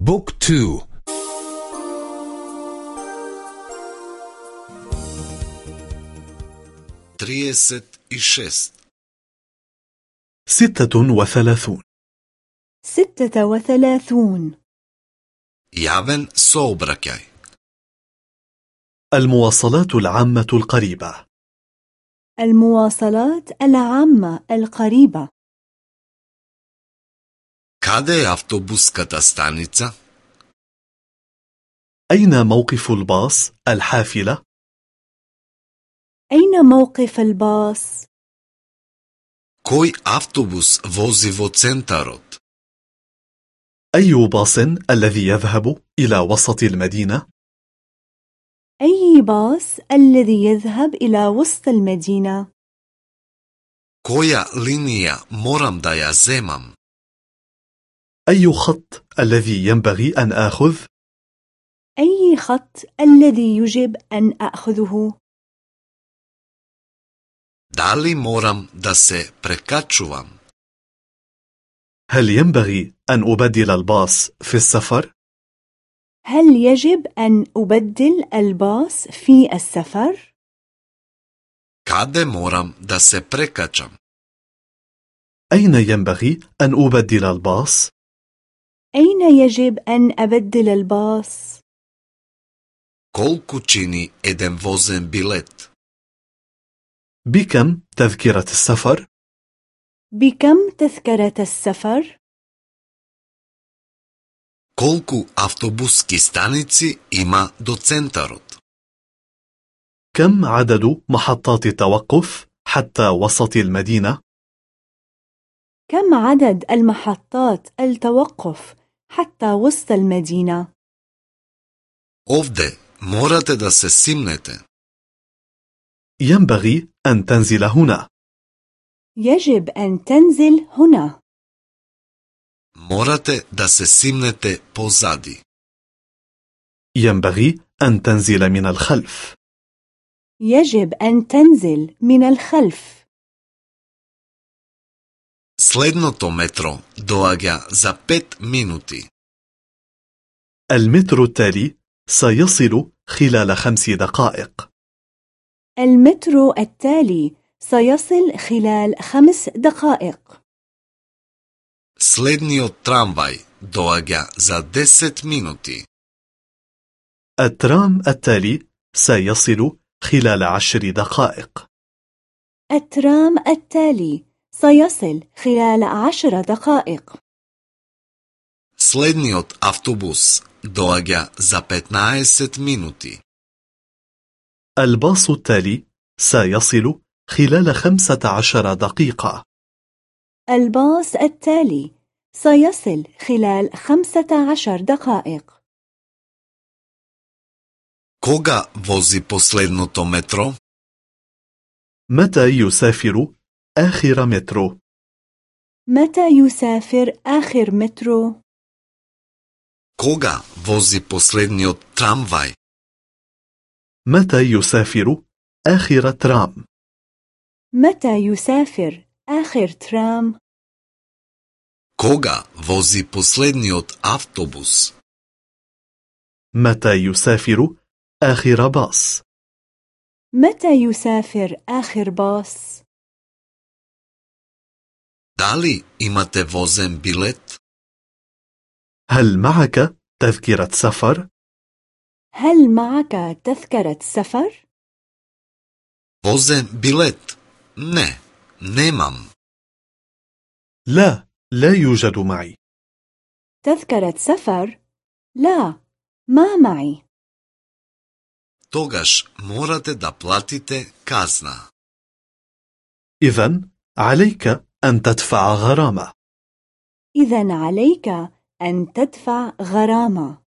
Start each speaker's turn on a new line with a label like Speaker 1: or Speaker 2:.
Speaker 1: book two.
Speaker 2: триесет и шест.
Speaker 3: ستة وثلاثون.
Speaker 4: ستة وثلاثون.
Speaker 2: јавен сообраќај.
Speaker 3: المواصلات العامة القريبة.
Speaker 4: المواصلات العامة القريبة.
Speaker 2: Каде е автобуската станица?
Speaker 3: أين موقف الباص الحافلة؟
Speaker 4: أين موقف الباص؟
Speaker 2: Кој автобус вози во центарот?
Speaker 3: أي باص الذي يذهب إلى وسط المدينة؟
Speaker 4: أي باص الذي يذهب إلى وسط المدينة؟
Speaker 2: Која линија морам да ја земам?
Speaker 3: أي خط الذي ينبغي أن آخذ؟
Speaker 4: أي خط الذي يجب أن أخذه؟
Speaker 2: دالي li moram da se
Speaker 3: هل ينبغي أن أبدل الباص في السفر؟
Speaker 4: هل يجب أن أبدل الباص في السفر؟
Speaker 2: Kade moram da se prekačam?
Speaker 3: أين ينبغي أن أبدل الباص؟
Speaker 4: أين يجب أن أبدل الباص؟
Speaker 2: Колку чини еден возен билет?
Speaker 3: بكم تذكرة السفر؟
Speaker 4: بكم تذكرة السفر؟
Speaker 2: Колку автобуски станици има до центарот?
Speaker 3: كم عدد محطات التوقف حتى وسط المدينة؟
Speaker 4: كم عدد المحطات التوقف حتى وسط المدينة.
Speaker 2: Ovde morate da se
Speaker 3: ينبغي أن تنزل هنا.
Speaker 4: يجب أن تنزل هنا.
Speaker 2: Morate da se simnete
Speaker 3: ينبغي أن تنزل من الخلف.
Speaker 4: يجب أن تنزل من الخلف.
Speaker 2: Следното метро доаѓа за 5 минути.
Speaker 3: المترو التالي سيصل خلال خمس دقائق
Speaker 4: المترو التالي سيصل خلال خمس دقائق
Speaker 2: Следниот трамвај доаѓа за 10 минути.
Speaker 3: الترام التالي سيصل خلال عشر دقائق
Speaker 4: الترام التالي سيصل خلال عشر دقائق
Speaker 2: Следниот автобус доаѓа за 15 минути.
Speaker 3: الباص التالي سيصل خلال خمسة عشر دقيقة
Speaker 4: الباص التالي سيصل خلال خمسة عشر دقائق
Speaker 2: Кога вози последното метро?
Speaker 3: متى يسافر آخر مترو؟
Speaker 4: متى يسافر آخر مترو؟
Speaker 2: Кога вози последниот трамвај?
Speaker 3: متى يسافر آخر ترام؟
Speaker 4: متى يسافر آخر ترام؟
Speaker 2: Кога вози последниот автобус?
Speaker 3: متى يسافر آخر باص؟
Speaker 4: متى يسافر آخر باص؟
Speaker 2: Дали имате возен билет?
Speaker 3: هل معك تذكرة سفر؟
Speaker 4: هل معك تذكرة سفر؟
Speaker 2: Возен билет? Не, немам.
Speaker 3: لا، لا يوجد معي
Speaker 4: تذكرة سفر؟ لا، ما معي
Speaker 2: Тогаш морате да платите казна.
Speaker 3: إذا عليك أن تدفع غرامة.
Speaker 4: إذا عليك أن تدفع غرامة.